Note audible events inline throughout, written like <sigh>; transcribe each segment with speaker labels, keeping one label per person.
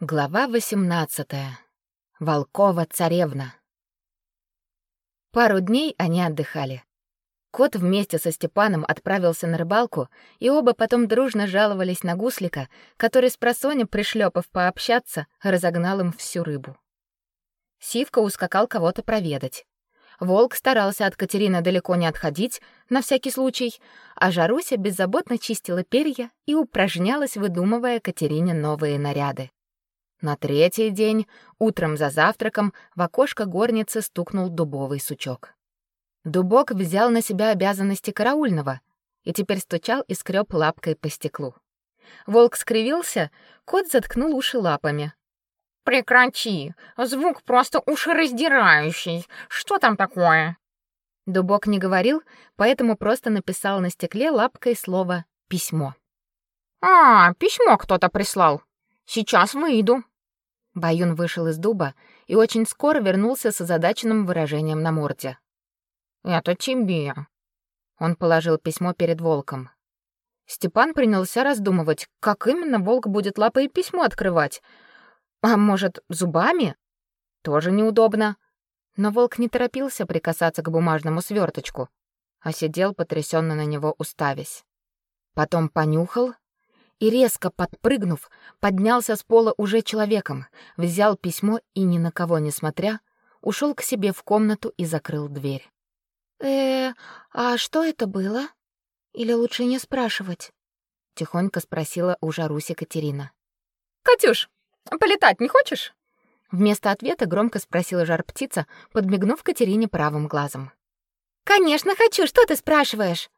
Speaker 1: Глава 18. Волкова царевна. Пару дней они отдыхали. Кот вместе со Степаном отправился на рыбалку, и оба потом дружно жаловались на гуслика, который с просоня, пришлепав пообщаться, разогнал им всю рыбу. Сивка ускакал кого-то проведать. Волк старался от Катерины далеко не отходить, на всякий случай, а Жаруся беззаботно чистила перья и упражнялась, выдумывая Катерине новые наряды. На третий день, утром за завтраком, в окошко горницы стукнул дубовый сучок. Дубок взял на себя обязанности караульного и теперь стучал и скреб лапкой по стеклу. Волк скривился, кот заткнул уши лапами.
Speaker 2: «Прекрати! Звук просто ушераздирающий! Что там такое?»
Speaker 1: Дубок не говорил, поэтому просто написал на стекле лапкой слово «письмо».
Speaker 2: «А, письмо кто-то прислал. Сейчас выйду».
Speaker 1: Баюн вышел из дуба и очень скоро вернулся с озадаченным выражением на морде.
Speaker 2: «Это тебе».
Speaker 1: Он положил письмо перед волком. Степан принялся раздумывать, как именно волк будет лапой письмо открывать. А может, зубами? Тоже неудобно. Но волк не торопился прикасаться к бумажному сверточку, а сидел потрясенно на него уставясь. Потом понюхал и, резко подпрыгнув, поднялся с пола уже человеком, взял письмо и, ни на кого не смотря, ушел к себе в комнату и закрыл дверь. «Э, а что это было? Или лучше не спрашивать?» — тихонько спросила у Жаруси Катерина.
Speaker 2: «Катюш, полетать не хочешь?»
Speaker 1: Вместо ответа громко спросила жар-птица, подмигнув Катерине правым глазом.
Speaker 3: «Конечно хочу, что ты спрашиваешь?»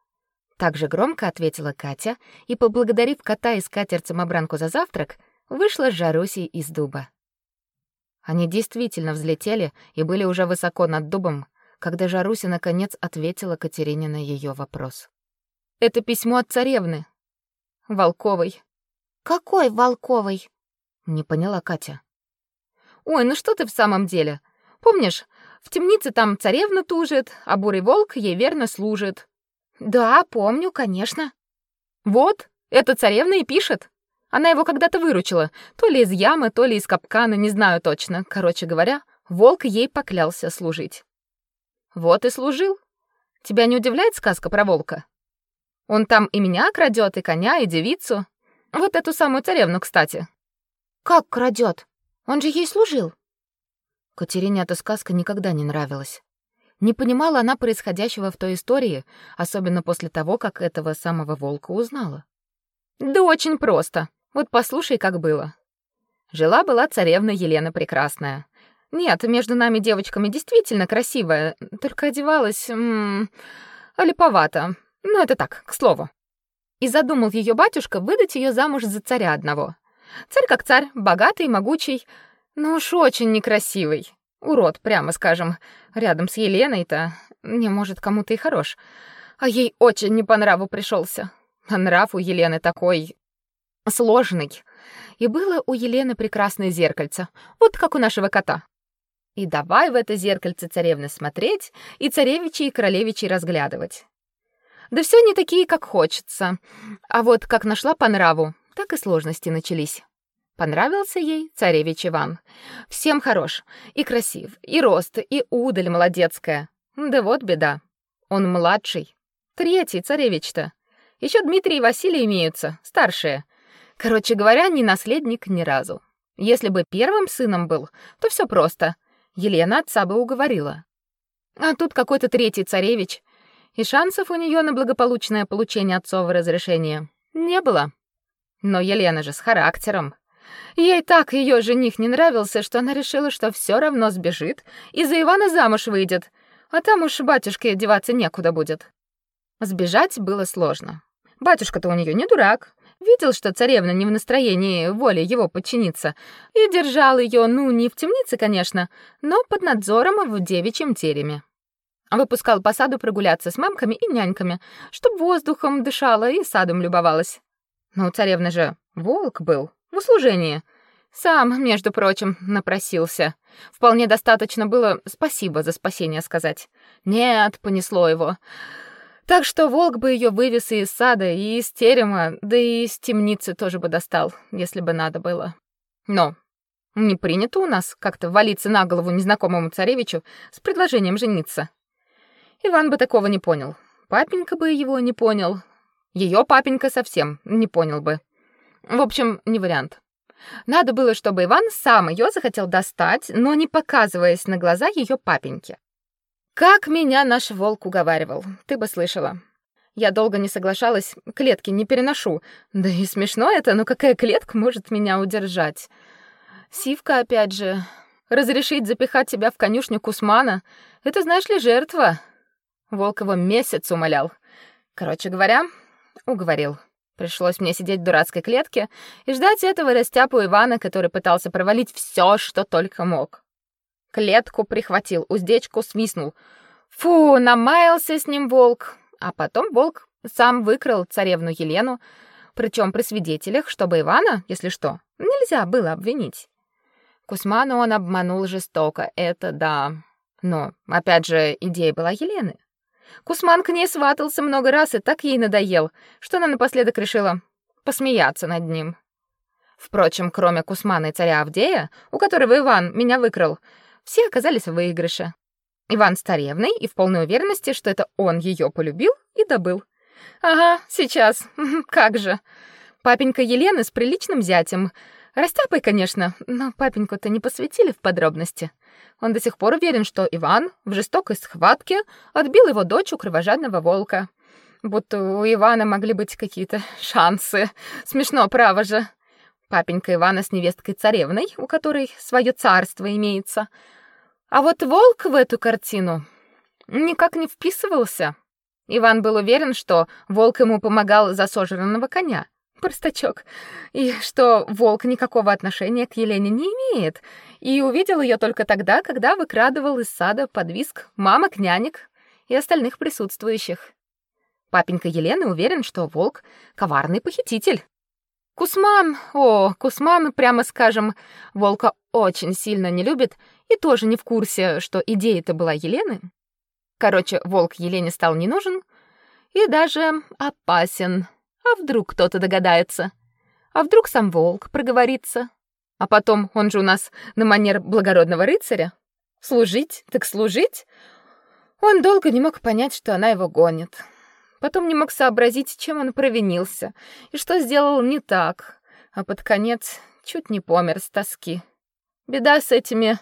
Speaker 1: Также громко ответила Катя и, поблагодарив кота и скатерть-самобранку за завтрак, вышла с Жарусей из дуба. Они действительно взлетели и были уже высоко над дубом, когда Жаруся наконец ответила Катерине на ее вопрос. «Это письмо от царевны. Волковой».
Speaker 3: «Какой Волковой?»
Speaker 1: — не поняла Катя.
Speaker 2: «Ой, ну что ты в самом деле? Помнишь, в темнице там царевна тужит, а бурый волк ей верно служит.
Speaker 3: Да, помню, конечно.
Speaker 2: Вот, эта царевна и пишет. Она его когда-то выручила, то ли из ямы, то ли из капкана, не знаю точно. Короче говоря, волк ей поклялся служить. Вот и служил. Тебя не удивляет сказка про волка? Он там и меня крадет, и коня, и девицу. Вот эту самую царевну, кстати.
Speaker 3: Как крадет? Он же ей служил.
Speaker 1: Катерине эта сказка никогда не нравилась. Не понимала она происходящего в той истории, особенно после того, как этого самого волка узнала.
Speaker 2: Да очень просто. Вот послушай, как было. Жила-была царевна Елена Прекрасная. Нет, между нами девочками действительно красивая, только одевалась... М -м, липовато. Ну, это так, к слову. И задумал ее батюшка выдать ее замуж за царя одного. Царь как царь, богатый, могучий, но уж очень некрасивый. Урод, прямо скажем. Рядом с Еленой-то, не может, кому-то и хорош. А ей очень не по нраву пришелся. А нрав у Елены такой сложный. И было у Елены прекрасное зеркальце, вот как у нашего кота. И давай в это зеркальце царевны смотреть, и царевичи и королевичи разглядывать. Да все не такие, как хочется. А вот как нашла по нраву, так и сложности начались. Понравился ей царевич Иван. Всем хорош, и красив, и рост, и удаль молодецкая. Да вот беда. Он младший. Третий царевич-то. Еще Дмитрий и Василий имеются, старшие. Короче говоря, не наследник ни разу. Если бы первым сыном был, то все просто. Елена отца бы уговорила. А тут какой-то третий царевич, и шансов у нее на благополучное получение отцового разрешения не было. Но Елена же с характером. Ей так ее жених не нравился, что она решила, что все равно сбежит и за Ивана замуж выйдет, а там уж батюшке одеваться некуда будет. Сбежать было сложно. Батюшка-то у нее не дурак. Видел, что царевна не в настроении воли его подчиниться, и держал ее, ну, не в темнице, конечно, но под надзором в девичьем тереме. Выпускал по саду прогуляться с мамками и няньками, чтоб воздухом дышала и садом любовалась. Но у царевны же волк был, в услужении. Сам, между прочим, напросился. Вполне достаточно было спасибо за спасение сказать. Нет, понесло его. Так что волк бы ее вывез и из сада, и из терема, да и из темницы тоже бы достал, если бы надо было. Но Не принято у нас как-то валиться на голову незнакомому царевичу с предложением жениться. Иван бы такого не понял. Папенька бы его не понял. Ее папенька совсем не понял бы. В общем, не вариант. Надо было, чтобы Иван сам ее захотел достать, но не показываясь на глаза ее папеньке. Как меня наш волк уговаривал, ты бы слышала. Я долго не соглашалась, клетки не переношу. Да и смешно это, но какая клетка может меня удержать? Сивка опять же. Разрешить запихать тебя в конюшню Кусмана — это, знаешь ли, жертва. Волк его месяц умолял. Короче говоря, уговорил. Пришлось мне сидеть в дурацкой клетке и ждать этого растяпу Ивана, который пытался провалить все, что только мог. Клетку прихватил, уздечку свистнул. Фу, намаялся с ним волк. А потом волк сам выкрал царевну Елену, причем при свидетелях, чтобы Ивана, если что, нельзя было обвинить. Кусману он обманул жестоко, это да. Но, опять же, идея была Елены. Кусман к ней сватался много раз и так ей надоел, что она напоследок решила посмеяться над ним. Впрочем, кроме Кусмана и царя Авдея, у которого Иван меня выкрал, все оказались в выигрыше. Иван с царевной и в полной уверенности, что это он ее полюбил и добыл. Ага, сейчас. <laughs> Как же. Папенька Елены с приличным зятем. Растяпой, конечно, но папеньку-то не посвятили в подробности. Он до сих пор уверен, что Иван в жестокой схватке отбил его дочь у кровожадного волка. Будто у Ивана могли быть какие-то шансы. Смешно, право же. Папенька Ивана с невесткой царевной, у которой свое царство имеется. А вот волк в эту картину никак не вписывался. Иван был уверен, что волк ему помогал за сожранного коня простачок, и что волк никакого отношения к Елене не имеет, и увидел ее только тогда, когда выкрадывал из сада под виск мамок, нянек и остальных присутствующих. Папенька Елены уверен, что волк — коварный похититель. Кусман, о, Кусман, прямо скажем, волка очень сильно не любит и тоже не в курсе, что идея-то была Елены. Короче, волк Елене стал не нужен и даже опасен. А вдруг кто-то догадается? А вдруг сам волк проговорится? А потом, он же у нас на манер благородного рыцаря. Служить, так служить. Он долго не мог понять, что она его гонит. Потом не мог сообразить, чем он провинился и что сделал не так. А под конец чуть не помер с тоски. Беда с этими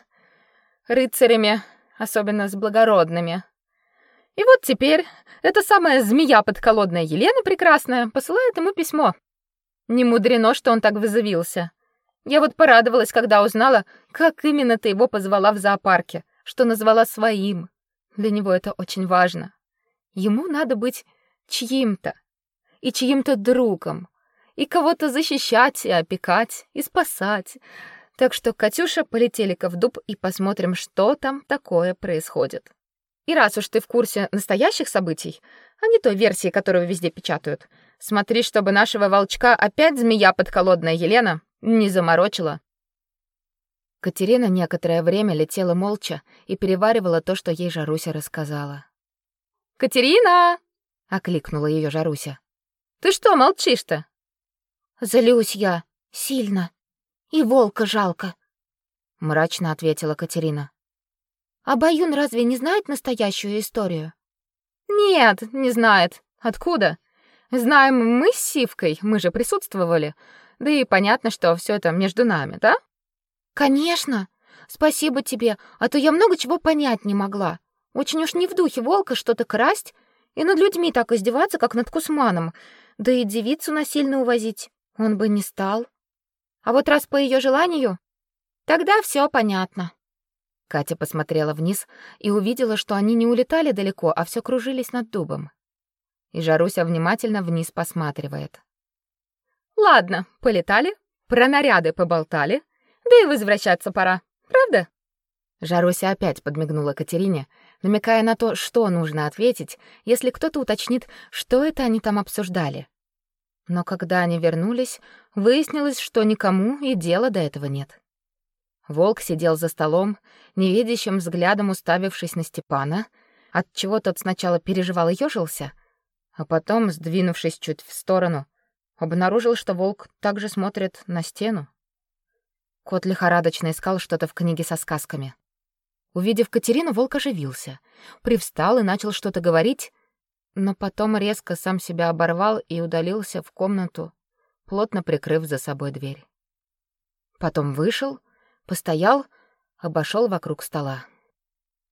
Speaker 2: рыцарями, особенно с благородными. И вот теперь эта самая змея подколодная Елена прекрасная посылает ему письмо. Не мудрено, что он так вызовился. Я вот порадовалась, когда узнала, как именно ты его позвала в зоопарке, что назвала своим. Для него это очень важно. Ему надо быть чьим-то и чьим-то другом, и кого-то защищать и опекать и спасать. Так что, Катюша, полетели-ка в дуб и посмотрим, что там такое происходит. И раз уж ты в курсе настоящих событий, а не той версии, которую везде печатают, смотри, чтобы нашего волчка опять змея подколодная Елена не заморочила.
Speaker 1: Катерина некоторое время летела молча и переваривала то, что ей Жаруся рассказала.
Speaker 2: «Катерина!»
Speaker 1: — окликнула ее Жаруся.
Speaker 2: «Ты что молчишь-то?»
Speaker 3: «Злюсь я. Сильно. И волка жалко», —
Speaker 1: мрачно ответила Катерина.
Speaker 3: А Баюн разве не знает настоящую историю?
Speaker 2: Нет, не знает. Откуда? Знаем мы с Сивкой, мы же присутствовали. Да и понятно, что все это между нами, да?
Speaker 3: Конечно. Спасибо тебе, а то я много чего понять не могла. Очень уж не в духе волка что-то красть и над людьми так издеваться, как над Кусманом. Да и девицу насильно увозить он бы не стал. А вот раз по ее желанию, тогда все понятно.
Speaker 1: Катя посмотрела вниз и увидела, что они не улетали далеко, а все кружились над дубом. И Жаруся внимательно вниз посматривает.
Speaker 2: Ладно, полетали, про наряды поболтали, да и возвращаться пора. Правда?
Speaker 1: Жаруся опять подмигнула Катерине, намекая на то, что нужно ответить, если кто-то уточнит, что это они там обсуждали. Но когда они вернулись, выяснилось, что никому и дела до этого нет. Волк сидел за столом, невидящим взглядом уставившись на Степана, от чего тот сначала переживал и ёжился, а потом, сдвинувшись чуть в сторону, обнаружил, что волк также смотрит на стену. Кот лихорадочно искал что-то в книге со сказками. Увидев Катерину, волк оживился, привстал и начал что-то говорить, но потом резко сам себя оборвал и удалился в комнату, плотно прикрыв за собой дверь. Потом вышел, постоял, обошел вокруг стола.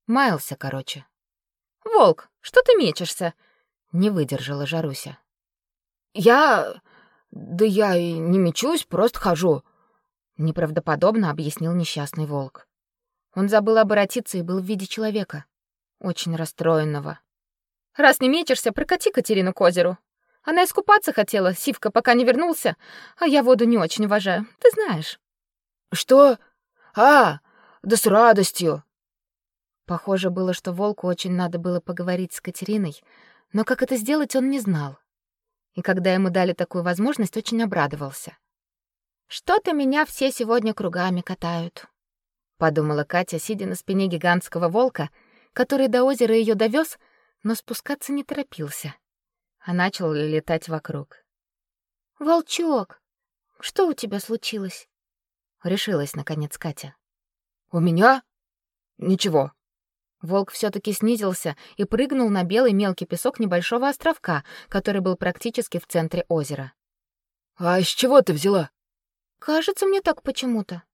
Speaker 1: Маялся, короче.
Speaker 2: «Волк, что ты мечешься?»
Speaker 1: — не выдержала Жаруся.
Speaker 4: «Я... да я и не мечусь, просто хожу», —
Speaker 1: неправдоподобно объяснил несчастный волк. Он забыл обратиться и был в виде человека, очень расстроенного.
Speaker 2: «Раз не мечешься, прокати Катерину к озеру. Она искупаться хотела, Сивка пока не вернулся, а я воду не очень уважаю, ты знаешь».
Speaker 4: «Что? А, да с радостью!»
Speaker 1: Похоже было, что волку очень надо было поговорить с Катериной, но как это сделать, он не знал. И когда ему дали такую возможность, очень обрадовался. «Что-то меня все сегодня кругами катают», — подумала Катя, сидя на спине гигантского волка, который до озера ее довез, но спускаться не торопился, а начал летать вокруг. «Волчок, что у тебя случилось?» — решилась, наконец, Катя.
Speaker 4: «У меня? Ничего»,
Speaker 1: Волк все таки снизился и прыгнул на белый мелкий песок небольшого островка, который был практически в центре озера.
Speaker 4: «А из чего ты взяла?»
Speaker 3: «Кажется мне так почему-то».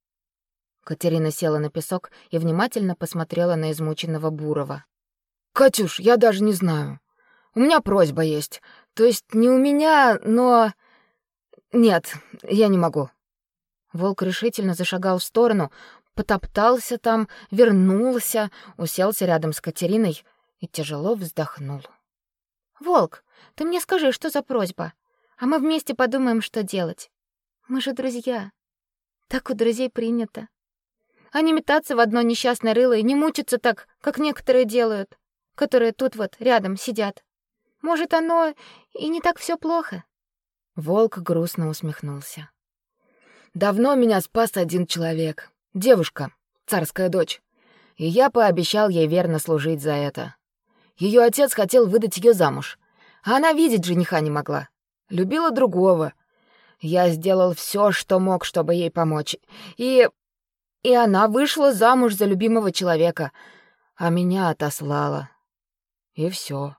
Speaker 1: Катерина села на песок и внимательно посмотрела на измученного Бурова.
Speaker 4: «Катюш, я даже не знаю. У меня просьба есть. То есть не у меня, но... Нет, я не могу».
Speaker 1: Волк решительно зашагал в сторону, потоптался там, вернулся, уселся рядом с Катериной и тяжело вздохнул.
Speaker 3: «Волк, ты мне скажи, что за просьба, а мы вместе подумаем, что делать. Мы же друзья. Так у друзей принято. А не метаться в одно несчастное рыло и не мучиться так, как некоторые делают, которые тут вот рядом сидят. Может, оно и не так все плохо?»
Speaker 1: Волк грустно усмехнулся.
Speaker 4: «Давно меня спас один человек. Девушка, царская дочь. И я пообещал ей верно служить за это. Ее отец хотел выдать ее замуж, а она видеть жениха не могла. Любила другого. Я сделал все, что мог, чтобы ей помочь. И... и она вышла замуж за любимого человека, а меня отослала. И все.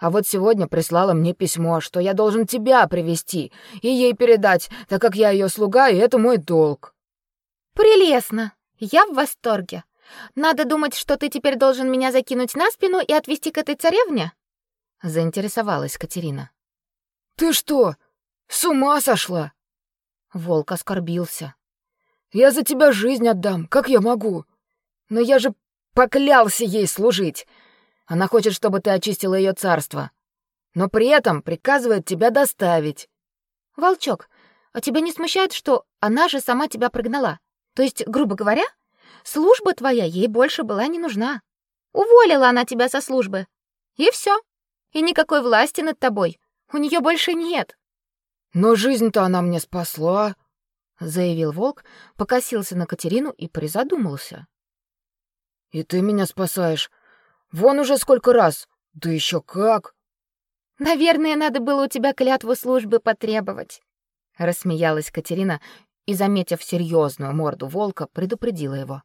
Speaker 4: А вот сегодня прислала мне письмо, что я должен тебя привести и ей передать, так как я ее слуга, и это мой долг.
Speaker 3: Прелестно. Я в восторге. Надо думать, что ты теперь должен меня закинуть на спину и отвезти к этой царевне?
Speaker 1: заинтересовалась Катерина.
Speaker 4: Ты что, с ума сошла?
Speaker 1: Волк оскорбился.
Speaker 4: Я за тебя жизнь отдам, как я могу? Но я же поклялся ей служить. Она хочет, чтобы ты очистила ее царство, но при этом приказывает тебя доставить.
Speaker 3: Волчок, а тебя не смущает, что она же сама тебя прогнала? То есть, грубо говоря, служба твоя ей больше была не нужна. Уволила она тебя со службы. И все. И никакой власти над тобой у нее больше нет.
Speaker 4: Но жизнь-то она мне спасла,
Speaker 1: заявил волк, покосился на Катерину и призадумался.
Speaker 4: И ты меня спасаешь. Вон уже сколько раз. Да еще как.
Speaker 3: Наверное, надо было у тебя клятву службы потребовать,
Speaker 1: рассмеялась Катерина и, заметив серьезную морду волка, предупредила его.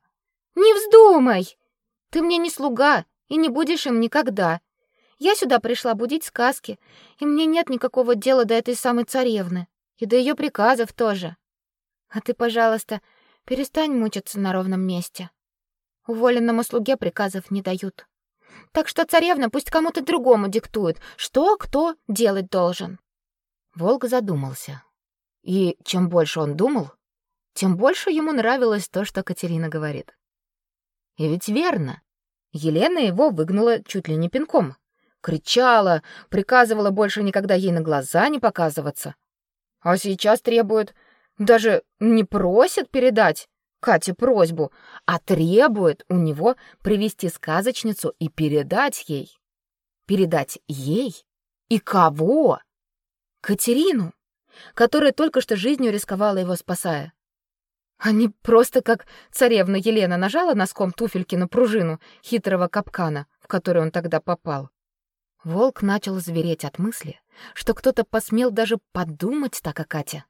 Speaker 3: «Не вздумай! Ты мне не слуга и не будешь им никогда. Я сюда пришла будить сказки, и мне нет никакого дела до этой самой царевны и до ее приказов тоже. А ты, пожалуйста, перестань мучиться на ровном месте. Уволенному слуге приказов не дают. Так что царевна пусть кому-то другому диктует, что кто делать должен».
Speaker 1: Волк задумался. И чем больше он думал, тем больше ему нравилось то, что Катерина говорит. И ведь верно. Елена его выгнала чуть ли не пинком. Кричала, приказывала больше никогда ей на глаза не показываться. А сейчас требует, даже не просит передать Кате просьбу, а требует у него привести сказочницу и передать ей. Передать ей? И кого? Катерину которая только что жизнью рисковала его спасая. Не просто как царевна Елена нажала носком туфельки на пружину хитрого капкана, в который он тогда попал. Волк начал звереть от мысли, что кто-то посмел даже подумать так о Кате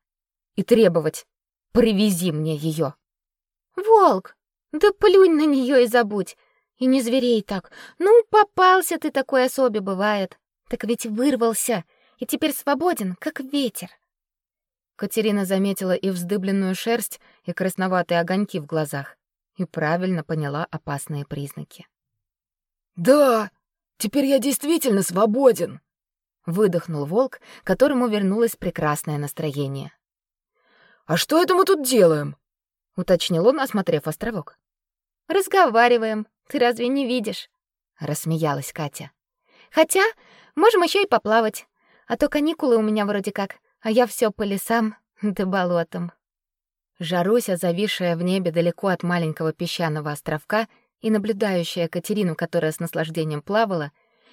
Speaker 1: и требовать Привези мне ее.
Speaker 3: Волк, да плюнь на нее и забудь. И не зверей так. Ну, попался ты такой особе, бывает. Так ведь вырвался, и теперь свободен, как ветер.
Speaker 1: Катерина заметила и вздыбленную шерсть, и красноватые огоньки в глазах, и правильно поняла опасные признаки.
Speaker 4: «Да, теперь я действительно свободен!»
Speaker 1: — выдохнул волк, которому вернулось прекрасное настроение.
Speaker 4: «А что это мы тут делаем?»
Speaker 1: — уточнил он, осмотрев островок.
Speaker 3: «Разговариваем. Ты разве не видишь?»
Speaker 1: — рассмеялась Катя.
Speaker 3: «Хотя можем еще и поплавать. А то каникулы у меня вроде как, а я все по лесам да болотам».
Speaker 1: Жаруся, зависшая в небе далеко от маленького песчаного островка и наблюдающая Катерину, которая с наслаждением плавала,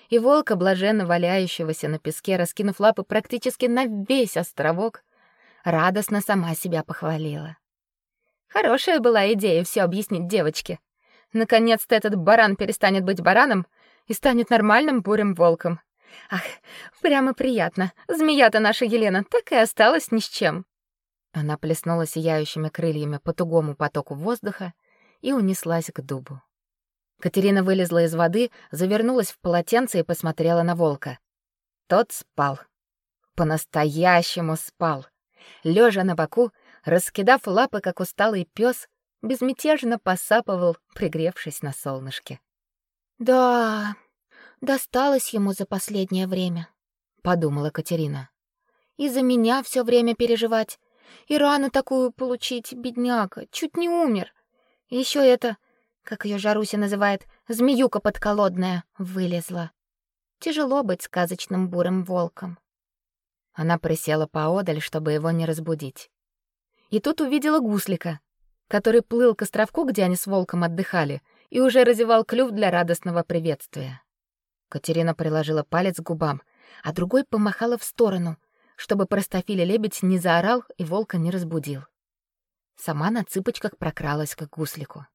Speaker 1: и волка, блаженно валяющегося на песке, раскинув лапы практически на весь островок, радостно сама себя похвалила. Хорошая была идея все объяснить девочке. Наконец-то этот баран перестанет быть бараном и станет нормальным бурым волком. Ах, прямо приятно. Змея-то наша Елена так и осталась ни с чем. Она плеснула сияющими крыльями по тугому потоку воздуха и унеслась к дубу. Катерина вылезла из воды, завернулась в полотенце и посмотрела на волка. Тот спал. По-настоящему спал. Лежа на боку, раскидав лапы, как усталый пес, безмятежно посапывал, пригревшись на солнышке.
Speaker 3: «Да, досталось ему за последнее время», — подумала Катерина. «И за меня все время переживать, и рану такую получить, бедняга, чуть не умер. Еще это, как ее Жаруся называет, змеюка подколодная, вылезла. Тяжело быть сказочным бурым волком».
Speaker 1: Она присела поодаль, чтобы его не разбудить. И тут увидела гуслика, который плыл к островку, где они с волком отдыхали, и уже разевал клюв для радостного приветствия. Катерина приложила палец к губам, а другой помахала в сторону, чтобы простофиля-лебедь не заорал и волка не разбудил. Сама на цыпочках прокралась к гуслику.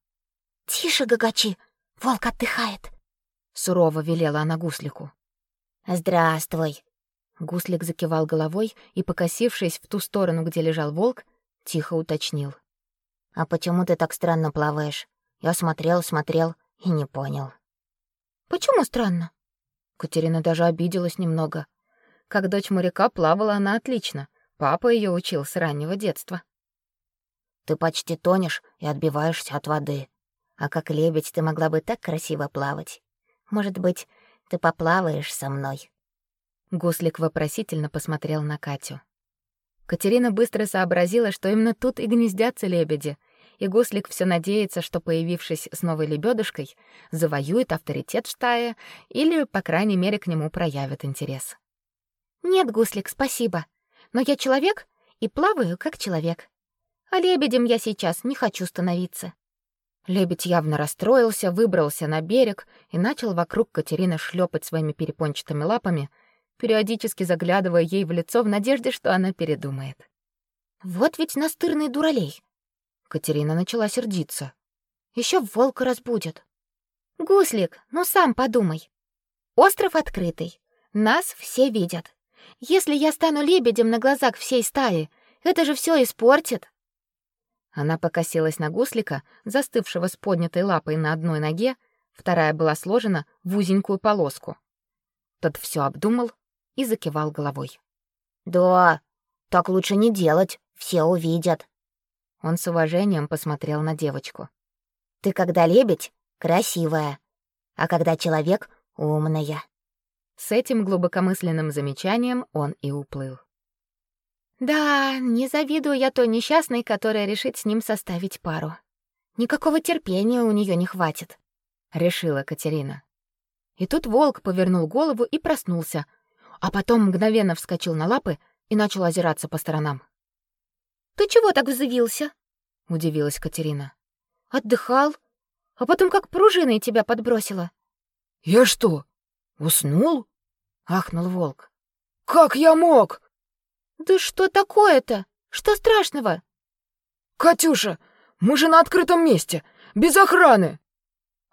Speaker 3: «Тише, гагачи! Волк отдыхает!»
Speaker 1: Сурово велела она гуслику.
Speaker 3: «Здравствуй!»
Speaker 1: Гуслик закивал головой и, покосившись в ту сторону, где лежал волк, тихо уточнил.
Speaker 3: «А почему ты так странно плаваешь? Я смотрел, смотрел и не понял». «Почему странно?»
Speaker 1: Катерина даже обиделась немного. Как дочь моряка плавала она отлично. Папа ее учил с раннего детства.
Speaker 3: «Ты почти тонешь и отбиваешься от воды. А как лебедь ты могла бы так красиво плавать. Может быть, ты поплаваешь со мной?»
Speaker 1: Гуслик вопросительно посмотрел на Катю. Катерина быстро сообразила, что именно тут и гнездятся лебеди, и Гуслик все надеется, что, появившись с новой лебедушкой, завоюет авторитет в или, по крайней мере, к нему проявит интерес.
Speaker 3: «Нет, Гуслик, спасибо. Но я человек и плаваю как человек. А лебедем я сейчас не хочу становиться».
Speaker 1: Лебедь явно расстроился, выбрался на берег и начал вокруг Катерины шлепать своими перепончатыми лапами, периодически заглядывая ей в лицо в надежде, что она передумает.
Speaker 3: «Вот ведь настырный дуралей!»
Speaker 1: Катерина начала сердиться.
Speaker 3: Еще волка разбудят. Гуслик, ну сам подумай. Остров открытый. Нас все видят. Если я стану лебедем на глазах всей стаи, это же все испортит.
Speaker 1: Она покосилась на гуслика, застывшего с поднятой лапой на одной ноге, вторая была сложена в узенькую полоску. Тот все обдумал и закивал головой.
Speaker 3: «Да, так лучше не делать, все увидят»,
Speaker 1: он с уважением посмотрел на девочку.
Speaker 3: «Ты когда лебедь — красивая, а когда человек — умная».
Speaker 1: С этим глубокомысленным замечанием он и уплыл.
Speaker 3: «Да, не завидую я той несчастной, которая решит с ним составить пару. Никакого терпения у нее не хватит», —
Speaker 1: решила Катерина. И тут волк повернул голову и проснулся, а потом мгновенно вскочил на лапы и начал озираться по сторонам.
Speaker 3: Ты чего так взвился?
Speaker 1: удивилась Катерина.
Speaker 3: Отдыхал, а потом как пружиной тебя подбросило.
Speaker 4: Я что, уснул?
Speaker 1: ахнул волк.
Speaker 4: Как я мог?
Speaker 3: Да что такое-то? Что страшного?
Speaker 4: Катюша, мы же на открытом месте, без охраны.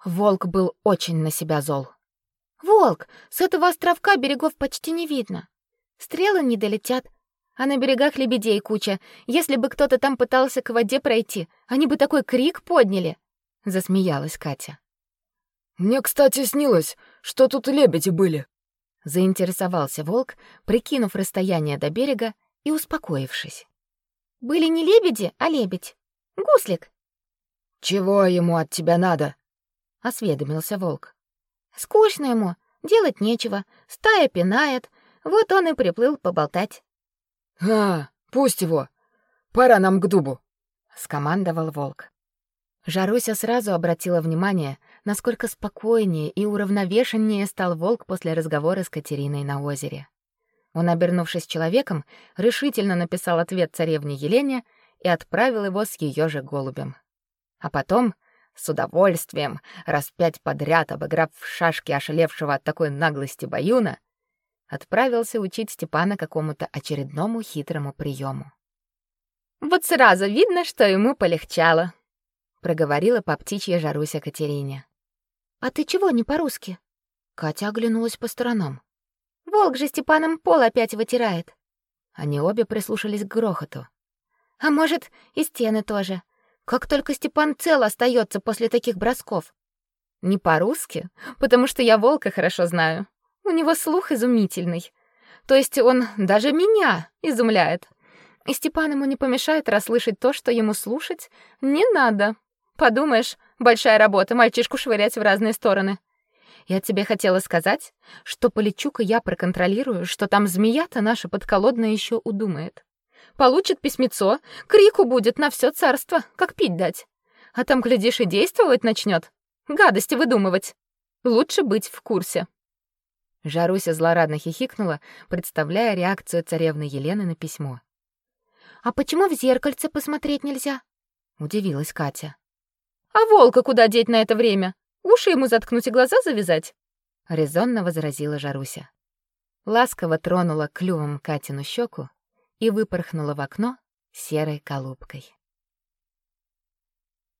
Speaker 1: Волк был очень на себя зол.
Speaker 3: Волк, с этого островка берегов почти не видно. Стрелы не долетят, А на берегах лебедей куча. Если бы кто-то там пытался к воде пройти, они бы такой крик подняли!» — засмеялась Катя.
Speaker 4: «Мне, кстати, снилось, что тут лебеди были», —
Speaker 1: заинтересовался волк, прикинув расстояние до берега и успокоившись.
Speaker 3: «Были не лебеди, а лебедь. Гуслик».
Speaker 4: «Чего ему от тебя надо?»
Speaker 1: — осведомился волк.
Speaker 3: «Скучно ему, делать нечего, стая пинает, вот он и приплыл поболтать».
Speaker 4: «А, пусть его. Пора нам к дубу», —
Speaker 1: скомандовал волк. Жаруся сразу обратила внимание, насколько спокойнее и уравновешеннее стал волк после разговора с Катериной на озере. Он, обернувшись человеком, решительно написал ответ царевне Елене и отправил его с ее же голубем. А потом, с удовольствием, раз пять подряд обыграв в шашки ошалевшего от такой наглости Баюна, отправился учить Степана какому-то очередному хитрому приему.
Speaker 2: «Вот сразу видно, что ему полегчало», —
Speaker 1: проговорила по птичьей Жаруся Катерине.
Speaker 3: «А ты чего не по-русски?»
Speaker 1: Катя оглянулась по сторонам.
Speaker 3: «Волк же Степаном пол опять вытирает».
Speaker 1: Они обе прислушались к грохоту.
Speaker 3: «А может, и стены тоже. Как только Степан цел остается после таких бросков».
Speaker 2: «Не по-русски, потому что я волка хорошо знаю. У него слух изумительный. То есть он даже меня изумляет. И Степан ему не помешает расслышать то, что ему слушать не надо. Подумаешь, большая работа мальчишку швырять в разные стороны. Я тебе хотела сказать, что полечу-ка я проконтролирую, что там змея-то наша подколодная еще удумает. Получит письмецо, крику будет на все царство, как пить дать. А там, глядишь, и действовать начнет, гадости выдумывать. Лучше быть в курсе.
Speaker 1: Жаруся злорадно хихикнула, представляя реакцию царевны Елены на письмо.
Speaker 3: «А почему в зеркальце посмотреть нельзя?»
Speaker 1: — удивилась Катя.
Speaker 2: «А волка куда деть на это время? Уши ему заткнуть и глаза завязать?»
Speaker 1: — резонно возразила Жаруся. Ласково тронула клювом Катину щеку и выпорхнула в окно серой колубкой.